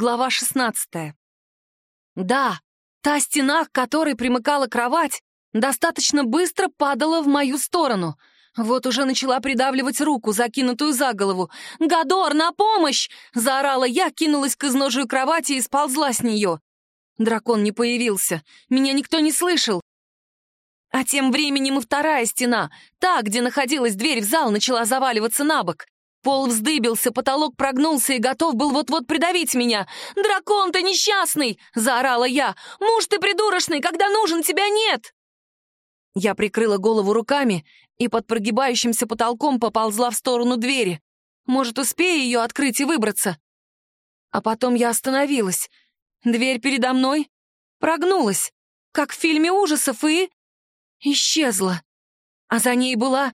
Глава 16. Да, та стена, к которой примыкала кровать, достаточно быстро падала в мою сторону. Вот уже начала придавливать руку, закинутую за голову. «Гадор, на помощь!» — заорала я, кинулась к изножию кровати и сползла с нее. Дракон не появился, меня никто не слышал. А тем временем и вторая стена, та, где находилась дверь в зал, начала заваливаться на бок. Пол вздыбился, потолок прогнулся и готов был вот-вот придавить меня. «Дракон ты несчастный!» — заорала я. «Муж ты придурочный, когда нужен, тебя нет!» Я прикрыла голову руками и под прогибающимся потолком поползла в сторону двери. Может, успею ее открыть и выбраться? А потом я остановилась. Дверь передо мной прогнулась, как в фильме ужасов, и... исчезла. А за ней была...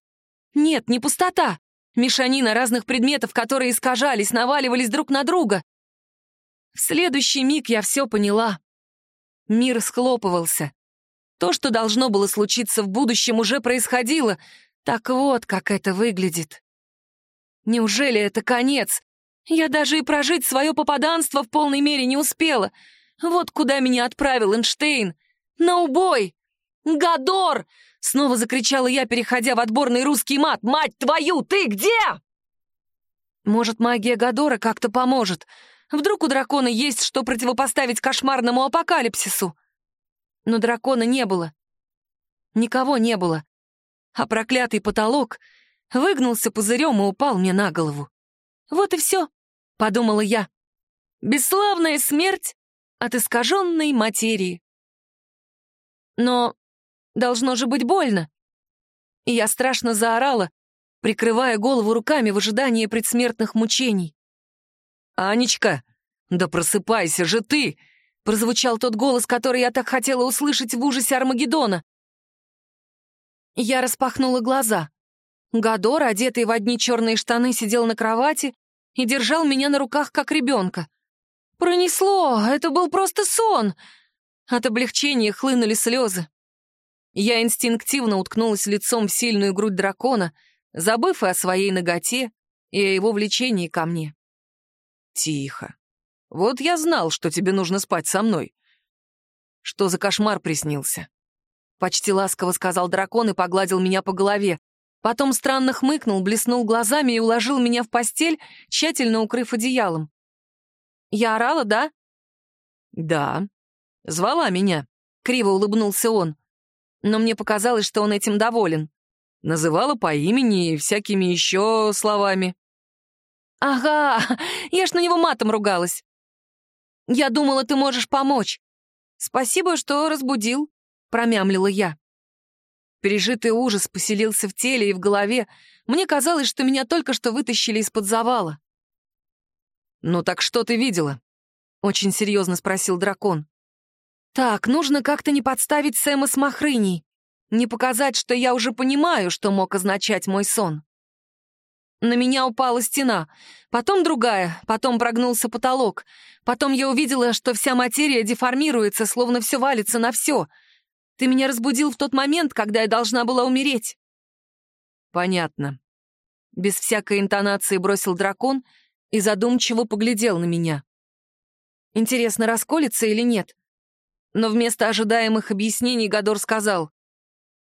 Нет, не пустота. Мешанина разных предметов, которые искажались, наваливались друг на друга. В следующий миг я все поняла. Мир схлопывался. То, что должно было случиться в будущем, уже происходило. Так вот, как это выглядит. Неужели это конец? Я даже и прожить свое попаданство в полной мере не успела. Вот куда меня отправил Эйнштейн. На убой! Гадор! Снова закричала я, переходя в отборный русский мат. «Мать твою, ты где?» Может, магия Гадора как-то поможет. Вдруг у дракона есть что противопоставить кошмарному апокалипсису. Но дракона не было. Никого не было. А проклятый потолок выгнулся пузырем и упал мне на голову. «Вот и все», — подумала я. «Бесславная смерть от искаженной материи». Но Должно же быть больно. И я страшно заорала, прикрывая голову руками в ожидании предсмертных мучений. «Анечка, да просыпайся же ты!» — прозвучал тот голос, который я так хотела услышать в ужасе Армагеддона. Я распахнула глаза. Гадор, одетый в одни черные штаны, сидел на кровати и держал меня на руках, как ребенка. Пронесло, это был просто сон. От облегчения хлынули слезы. Я инстинктивно уткнулась лицом в сильную грудь дракона, забыв и о своей ноготе, и о его влечении ко мне. «Тихо. Вот я знал, что тебе нужно спать со мной. Что за кошмар приснился?» Почти ласково сказал дракон и погладил меня по голове. Потом странно хмыкнул, блеснул глазами и уложил меня в постель, тщательно укрыв одеялом. «Я орала, да?» «Да. Звала меня», — криво улыбнулся он но мне показалось, что он этим доволен. Называла по имени и всякими еще словами. «Ага, я ж на него матом ругалась. Я думала, ты можешь помочь. Спасибо, что разбудил», — промямлила я. Пережитый ужас поселился в теле и в голове. Мне казалось, что меня только что вытащили из-под завала. «Ну так что ты видела?» — очень серьезно спросил дракон. Так, нужно как-то не подставить Сэма с Махрыней. Не показать, что я уже понимаю, что мог означать мой сон. На меня упала стена, потом другая, потом прогнулся потолок. Потом я увидела, что вся материя деформируется, словно все валится на все. Ты меня разбудил в тот момент, когда я должна была умереть. Понятно. Без всякой интонации бросил дракон и задумчиво поглядел на меня. Интересно, расколется или нет? Но вместо ожидаемых объяснений Гадор сказал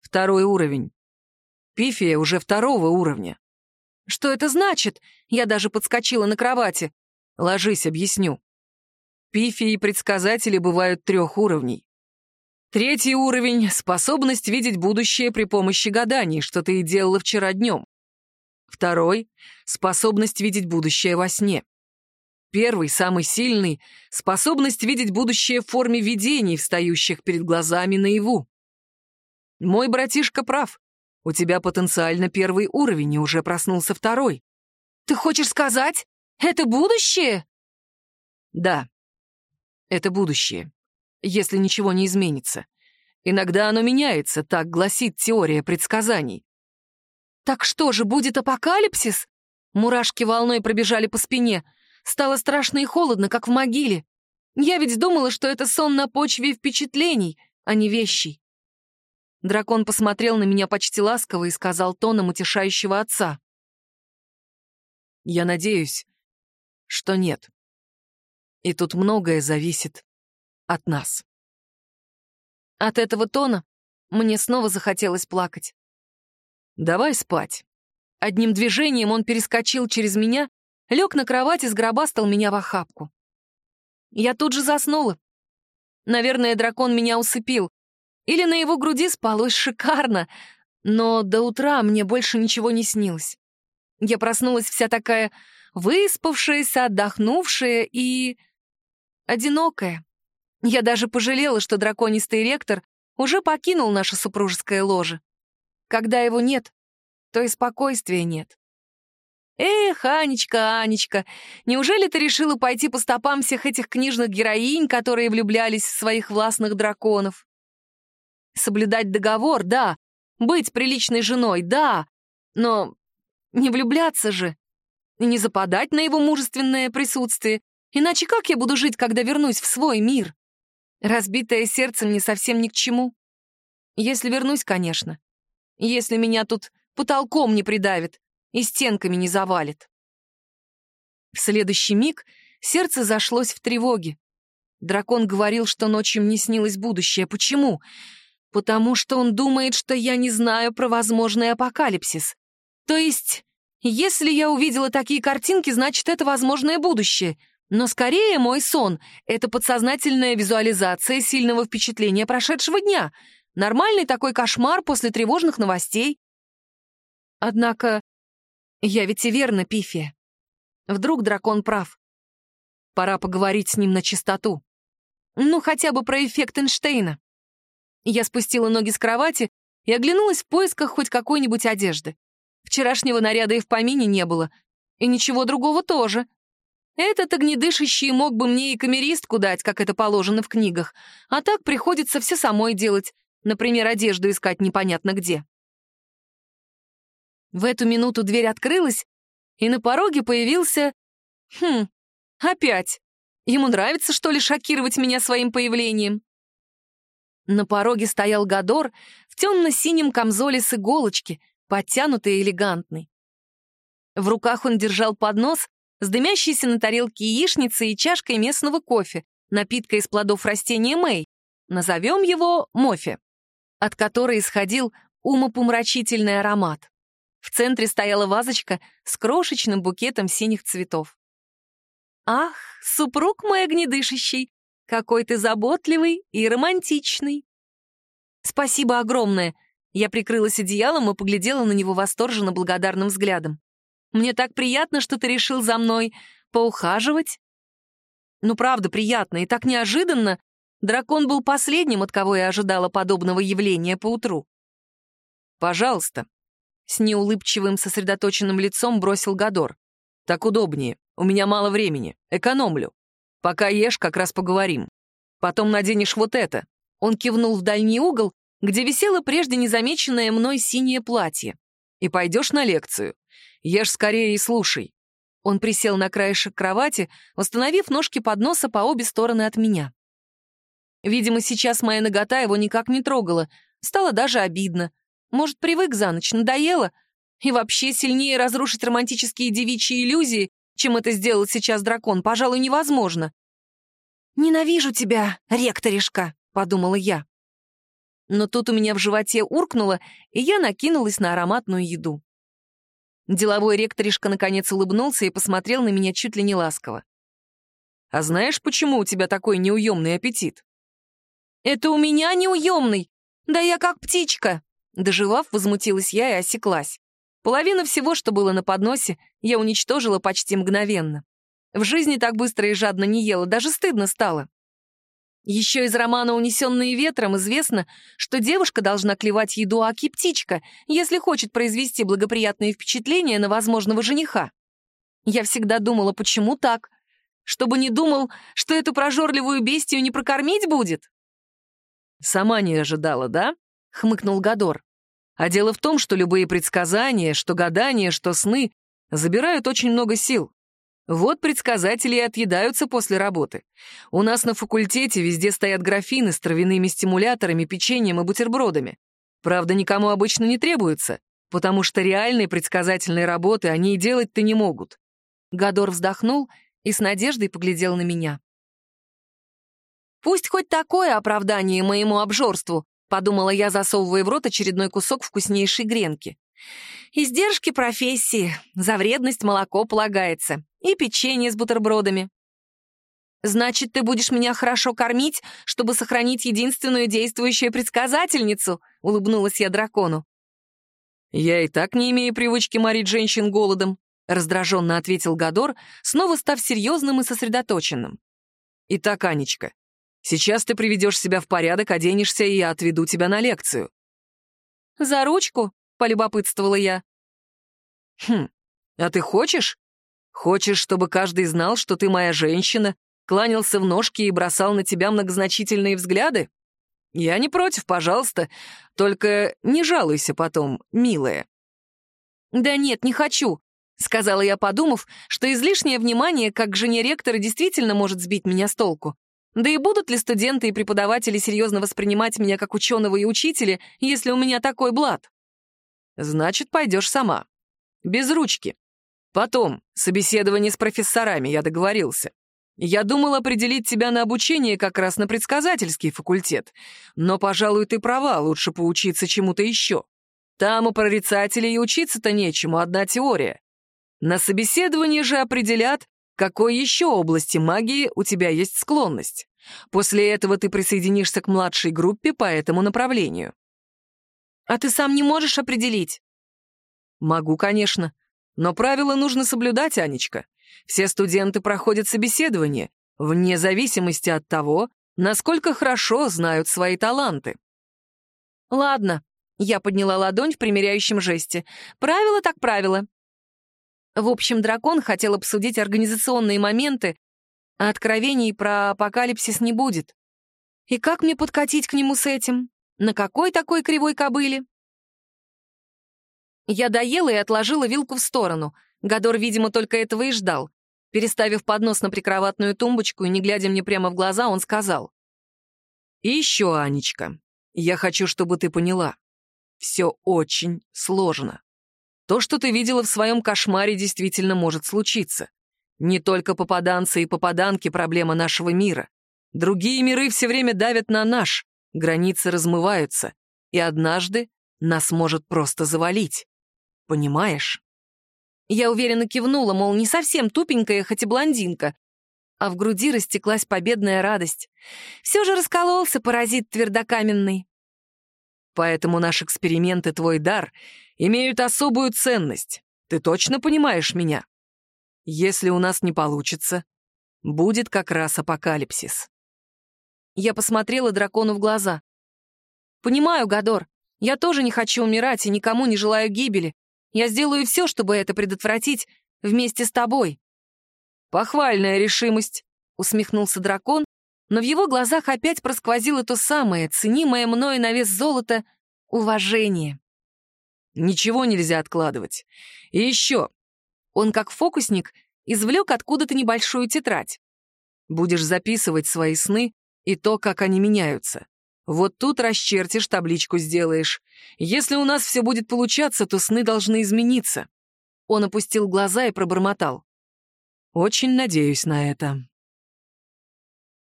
«Второй уровень. Пифия уже второго уровня». «Что это значит?» Я даже подскочила на кровати. «Ложись, объясню. Пифии и предсказатели бывают трех уровней. Третий уровень — способность видеть будущее при помощи гаданий, что ты и делала вчера днем. Второй — способность видеть будущее во сне. Первый, самый сильный — способность видеть будущее в форме видений, встающих перед глазами наяву. Мой братишка прав. У тебя потенциально первый уровень, и уже проснулся второй. Ты хочешь сказать, это будущее? Да, это будущее, если ничего не изменится. Иногда оно меняется, так гласит теория предсказаний. Так что же, будет апокалипсис? Мурашки волной пробежали по спине — Стало страшно и холодно, как в могиле. Я ведь думала, что это сон на почве впечатлений, а не вещей. Дракон посмотрел на меня почти ласково и сказал тоном утешающего отца. «Я надеюсь, что нет». И тут многое зависит от нас. От этого тона мне снова захотелось плакать. «Давай спать». Одним движением он перескочил через меня, лег на кровать и сгробастал меня в охапку. Я тут же заснула. Наверное, дракон меня усыпил. Или на его груди спалось шикарно, но до утра мне больше ничего не снилось. Я проснулась вся такая выспавшаяся, отдохнувшая и... одинокая. Я даже пожалела, что драконистый ректор уже покинул наше супружеское ложе. Когда его нет, то и спокойствия нет. Эх, Анечка, Анечка, неужели ты решила пойти по стопам всех этих книжных героинь, которые влюблялись в своих властных драконов? Соблюдать договор, да. Быть приличной женой, да. Но не влюбляться же. И не западать на его мужественное присутствие. Иначе как я буду жить, когда вернусь в свой мир? Разбитое сердце мне совсем ни к чему. Если вернусь, конечно. Если меня тут потолком не придавит и стенками не завалит. В следующий миг сердце зашлось в тревоге. Дракон говорил, что ночью мне снилось будущее. Почему? Потому что он думает, что я не знаю про возможный апокалипсис. То есть, если я увидела такие картинки, значит, это возможное будущее. Но скорее мой сон — это подсознательная визуализация сильного впечатления прошедшего дня. Нормальный такой кошмар после тревожных новостей. Однако я ведь и верно, Пифия. Вдруг дракон прав. Пора поговорить с ним на чистоту. Ну, хотя бы про эффект Эйнштейна. Я спустила ноги с кровати и оглянулась в поисках хоть какой-нибудь одежды. Вчерашнего наряда и в помине не было. И ничего другого тоже. Этот огнедышащий мог бы мне и камеристку дать, как это положено в книгах. А так приходится все самой делать. Например, одежду искать непонятно где. В эту минуту дверь открылась, и на пороге появился... Хм, опять. Ему нравится, что ли, шокировать меня своим появлением? На пороге стоял Гадор в темно-синем камзоле с иголочки, подтянутый и элегантный. В руках он держал поднос с дымящейся на тарелке яичницей и чашкой местного кофе, напитка из плодов растения Мэй, назовем его Мофе, от которой исходил умопомрачительный аромат. В центре стояла вазочка с крошечным букетом синих цветов. «Ах, супруг мой огнедышащий, какой ты заботливый и романтичный!» «Спасибо огромное!» Я прикрылась одеялом и поглядела на него восторженно благодарным взглядом. «Мне так приятно, что ты решил за мной поухаживать». «Ну, правда, приятно и так неожиданно. Дракон был последним, от кого я ожидала подобного явления поутру». «Пожалуйста», с неулыбчивым сосредоточенным лицом бросил Гадор. «Так удобнее. У меня мало времени. Экономлю. Пока ешь, как раз поговорим. Потом наденешь вот это». Он кивнул в дальний угол, где висело прежде незамеченное мной синее платье. «И пойдешь на лекцию. Ешь скорее и слушай». Он присел на краешек кровати, установив ножки подноса по обе стороны от меня. Видимо, сейчас моя нагота его никак не трогала. Стало даже обидно. Может, привык за ночь, надоело? И вообще сильнее разрушить романтические девичьи иллюзии, чем это сделал сейчас дракон, пожалуй, невозможно. «Ненавижу тебя, ректоришка», — подумала я. Но тут у меня в животе уркнуло, и я накинулась на ароматную еду. Деловой ректоришка наконец улыбнулся и посмотрел на меня чуть ли не ласково. «А знаешь, почему у тебя такой неуемный аппетит?» «Это у меня неуемный! Да я как птичка!» Доживав, возмутилась я и осеклась. Половина всего, что было на подносе, я уничтожила почти мгновенно. В жизни так быстро и жадно не ела, даже стыдно стало. Еще из романа «Унесенные ветром» известно, что девушка должна клевать еду аки птичка, если хочет произвести благоприятные впечатления на возможного жениха. Я всегда думала, почему так? Чтобы не думал, что эту прожорливую бестию не прокормить будет? «Сама не ожидала, да?» — хмыкнул Гадор. А дело в том, что любые предсказания, что гадания, что сны, забирают очень много сил. Вот предсказатели и отъедаются после работы. У нас на факультете везде стоят графины с травяными стимуляторами, печеньем и бутербродами. Правда, никому обычно не требуется, потому что реальной предсказательной работы они и делать-то не могут. Гадор вздохнул и с надеждой поглядел на меня. Пусть хоть такое оправдание моему обжорству, подумала я, засовывая в рот очередной кусок вкуснейшей гренки. Издержки профессии, за вредность молоко полагается, и печенье с бутербродами. «Значит, ты будешь меня хорошо кормить, чтобы сохранить единственную действующую предсказательницу?» — улыбнулась я дракону. «Я и так не имею привычки морить женщин голодом», — раздраженно ответил Гадор, снова став серьезным и сосредоточенным. «Итак, Анечка, сейчас ты приведешь себя в порядок, оденешься, и я отведу тебя на лекцию». «За ручку?» — полюбопытствовала я. «Хм, а ты хочешь? Хочешь, чтобы каждый знал, что ты моя женщина, кланялся в ножки и бросал на тебя многозначительные взгляды? Я не против, пожалуйста, только не жалуйся потом, милая». «Да нет, не хочу», — сказала я, подумав, что излишнее внимание как к жене ректора действительно может сбить меня с толку. Да и будут ли студенты и преподаватели серьезно воспринимать меня как ученого и учителя, если у меня такой блат? Значит, пойдешь сама. Без ручки. Потом, собеседование с профессорами, я договорился. Я думал определить тебя на обучение как раз на предсказательский факультет, но, пожалуй, ты права, лучше поучиться чему-то еще. Там у прорицателей и учиться-то нечему, одна теория. На собеседовании же определят, какой еще области магии у тебя есть склонность. После этого ты присоединишься к младшей группе по этому направлению. А ты сам не можешь определить? Могу, конечно. Но правила нужно соблюдать, Анечка. Все студенты проходят собеседование, вне зависимости от того, насколько хорошо знают свои таланты. «Ладно», — я подняла ладонь в примиряющем жесте. «Правило так правило». В общем, дракон хотел обсудить организационные моменты, а откровений про апокалипсис не будет. И как мне подкатить к нему с этим? На какой такой кривой кобыле? Я доела и отложила вилку в сторону — Гадор, видимо, только этого и ждал. Переставив поднос на прикроватную тумбочку и не глядя мне прямо в глаза, он сказал. «И еще, Анечка, я хочу, чтобы ты поняла. Все очень сложно. То, что ты видела в своем кошмаре, действительно может случиться. Не только попаданцы и попаданки — проблема нашего мира. Другие миры все время давят на наш, границы размываются, и однажды нас может просто завалить. Понимаешь? Я уверенно кивнула, мол, не совсем тупенькая, хоть и блондинка. А в груди растеклась победная радость. Все же раскололся паразит твердокаменный. Поэтому наш эксперимент и твой дар имеют особую ценность. Ты точно понимаешь меня? Если у нас не получится, будет как раз апокалипсис. Я посмотрела дракону в глаза. «Понимаю, Гадор, я тоже не хочу умирать и никому не желаю гибели, я сделаю все, чтобы это предотвратить вместе с тобой». «Похвальная решимость», — усмехнулся дракон, но в его глазах опять просквозило то самое, ценимое мною на вес золота, уважение. «Ничего нельзя откладывать. И еще». Он, как фокусник, извлек откуда-то небольшую тетрадь. «Будешь записывать свои сны и то, как они меняются. Вот тут расчертишь, табличку сделаешь. Если у нас все будет получаться, то сны должны измениться». Он опустил глаза и пробормотал. «Очень надеюсь на это».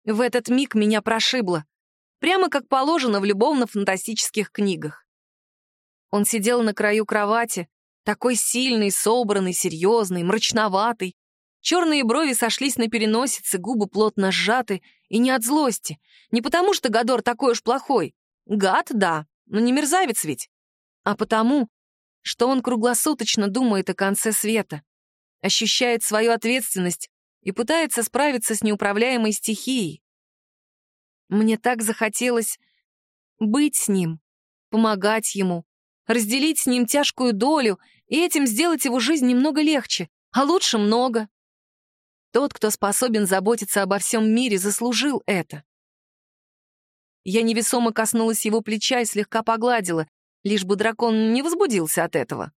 В этот миг меня прошибло. Прямо как положено в любовно-фантастических книгах. Он сидел на краю кровати, такой сильный, собранный, серьезный, мрачноватый, Черные брови сошлись на переносице, губы плотно сжаты, и не от злости. Не потому, что Гадор такой уж плохой. Гад, да, но не мерзавец ведь. А потому, что он круглосуточно думает о конце света, ощущает свою ответственность и пытается справиться с неуправляемой стихией. Мне так захотелось быть с ним, помогать ему, разделить с ним тяжкую долю и этим сделать его жизнь немного легче, а лучше много. Тот, кто способен заботиться обо всем мире, заслужил это. Я невесомо коснулась его плеча и слегка погладила, лишь бы дракон не возбудился от этого.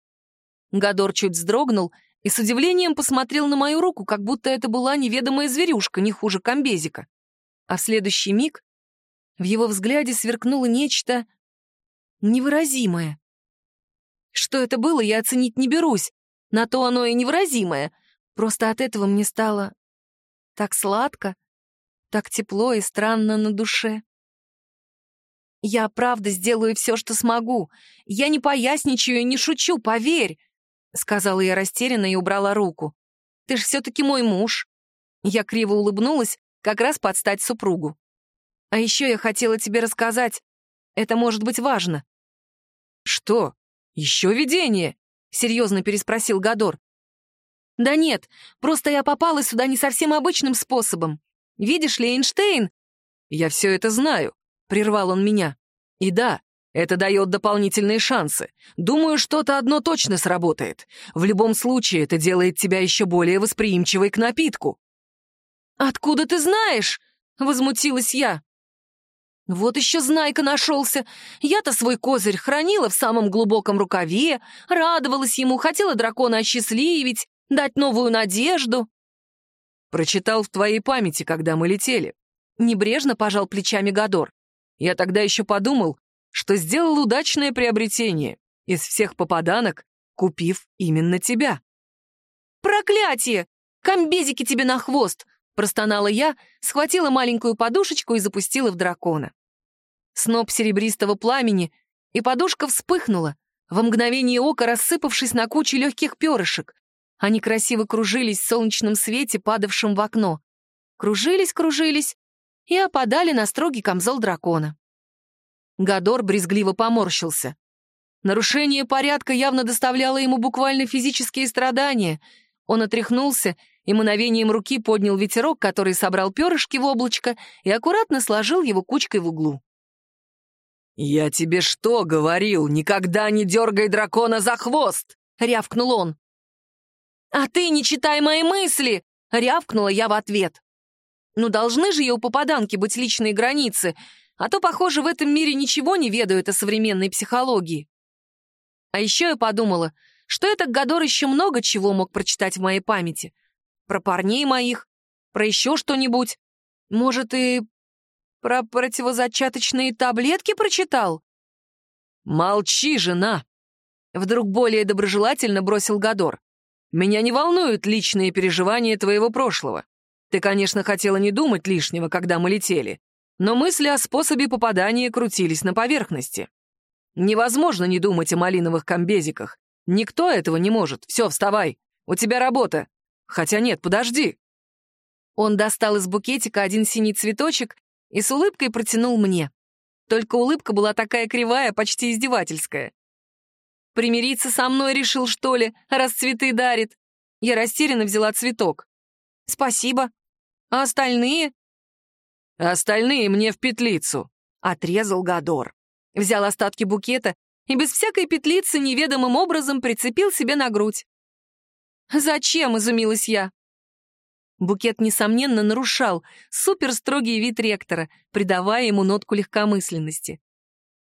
Гадор чуть вздрогнул и с удивлением посмотрел на мою руку, как будто это была неведомая зверюшка, не хуже комбезика. А в следующий миг в его взгляде сверкнуло нечто невыразимое. Что это было, я оценить не берусь. На то оно и невыразимое. Просто от этого мне стало так сладко, Так тепло и странно на душе. «Я правда сделаю все, что смогу. Я не поясничаю и не шучу, поверь», — сказала я растерянно и убрала руку. «Ты ж все-таки мой муж». Я криво улыбнулась, как раз под стать супругу. «А еще я хотела тебе рассказать. Это может быть важно». «Что? Еще видение?» — серьезно переспросил Гадор. «Да нет, просто я попала сюда не совсем обычным способом. Видишь ли, Эйнштейн...» «Я все это знаю», — прервал он меня. «И да, это дает дополнительные шансы. Думаю, что-то одно точно сработает. В любом случае, это делает тебя еще более восприимчивой к напитку». «Откуда ты знаешь?» — возмутилась я. Вот еще знайка нашелся. Я-то свой козырь хранила в самом глубоком рукаве, радовалась ему, хотела дракона осчастливить, дать новую надежду. Прочитал в твоей памяти, когда мы летели. Небрежно пожал плечами Гадор. Я тогда еще подумал, что сделал удачное приобретение, из всех попаданок, купив именно тебя. «Проклятие! Комбезики тебе на хвост!» — простонала я, схватила маленькую подушечку и запустила в дракона. Сноп серебристого пламени, и подушка вспыхнула, во мгновение ока рассыпавшись на кучу легких перышек. Они красиво кружились в солнечном свете, падавшем в окно. Кружились, кружились и опадали на строгий камзол дракона. Гадор брезгливо поморщился. Нарушение порядка явно доставляло ему буквально физические страдания. Он отряхнулся и мановением руки поднял ветерок, который собрал перышки в облачко и аккуратно сложил его кучкой в углу. «Я тебе что говорил? Никогда не дергай дракона за хвост!» — рявкнул он. «А ты не читай мои мысли!» — рявкнула я в ответ. «Ну, должны же и у попаданки быть личные границы, а то, похоже, в этом мире ничего не ведают о современной психологии». А еще я подумала, что этот Гадор еще много чего мог прочитать в моей памяти. Про парней моих, про еще что-нибудь. Может, и про противозачаточные таблетки прочитал? Молчи, жена! Вдруг более доброжелательно бросил Гадор. Меня не волнуют личные переживания твоего прошлого. Ты, конечно, хотела не думать лишнего, когда мы летели, но мысли о способе попадания крутились на поверхности. Невозможно не думать о малиновых комбезиках. Никто этого не может. Все, вставай. У тебя работа. Хотя нет, подожди. Он достал из букетика один синий цветочек и с улыбкой протянул мне. Только улыбка была такая кривая, почти издевательская. Примириться со мной решил, что ли, раз цветы дарит? Я растерянно взяла цветок. Спасибо. А остальные? Остальные мне в петлицу, отрезал Гадор. Взял остатки букета и без всякой петлицы неведомым образом прицепил себе на грудь. «Зачем?» — изумилась я. Букет, несомненно, нарушал суперстрогий вид ректора, придавая ему нотку легкомысленности.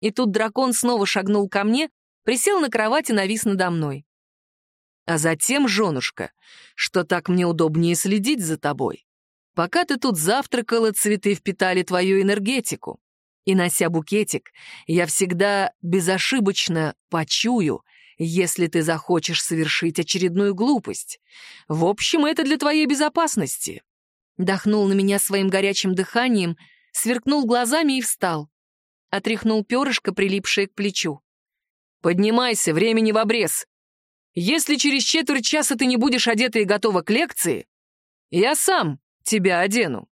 И тут дракон снова шагнул ко мне, присел на кровать и навис надо мной. «А затем, женушка, что так мне удобнее следить за тобой. Пока ты тут завтракала, цветы впитали твою энергетику. И, нося букетик, я всегда безошибочно почую, если ты захочешь совершить очередную глупость. В общем, это для твоей безопасности». Дохнул на меня своим горячим дыханием, сверкнул глазами и встал. Отряхнул перышко, прилипшее к плечу. «Поднимайся, времени в обрез. Если через четверть часа ты не будешь одета и готова к лекции, я сам тебя одену».